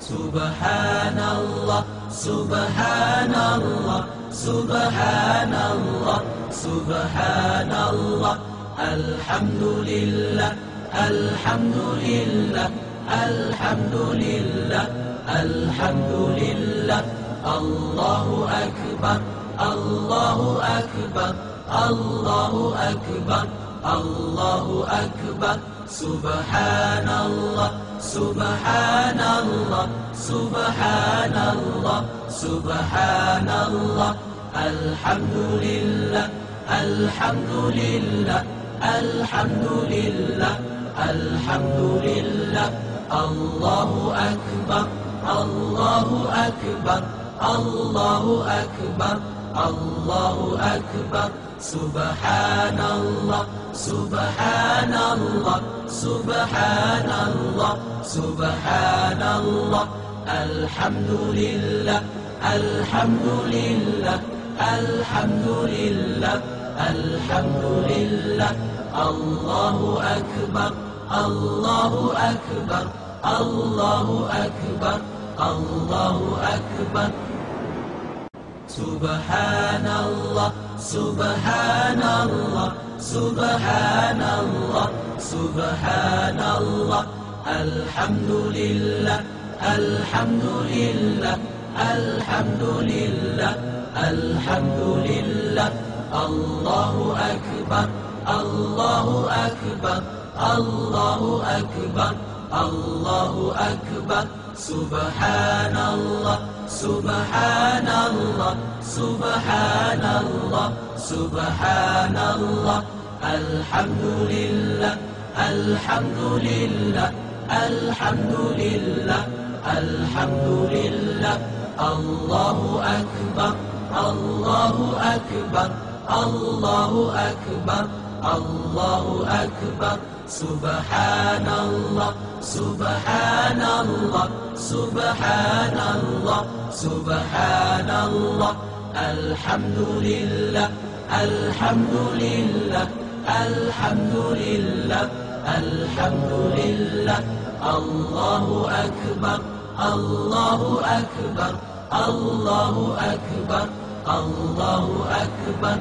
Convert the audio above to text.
سبحان الله سبحان الله سبحان الله سبحان الله الحمد لله الحمد لله الحمد لله الحمد لله الله أكبر الله أكبر الله أكبر الله أكبر سبحان الله سبحان الله سبحان الله سبحان الله الحمد لله الحمد لله الحمد لله الحمد لله الله أكبر الله أكبر الله أكبر الله أكبر. سبحان الله سبحان الله سبحان الله سبحان الله الحمد لله الحمد لله الحمد لله الحمد لله الله أكبر الله أكبر الله أكبر الله أكبر. سبحان الله سبحان الله. سبحان الله سبحان الله الحمد لله الحمد لله الحمد لله الحمد لله الله أكبر الله أكبر الله أكبر الله أكبر سبحان الله سبحان الله سبحان الله سبحان الله الحمد لله الحمد لله الحمد لله الحمد لله الله أكبر الله أكبر الله أكبر الله أكبر. سبحان الله سبحان الله سبحان الله سبحان الله الحمد لله الحمد لله الحمد لله الحمد لله الله أكبر الله أكبر الله أكبر الله أكبر.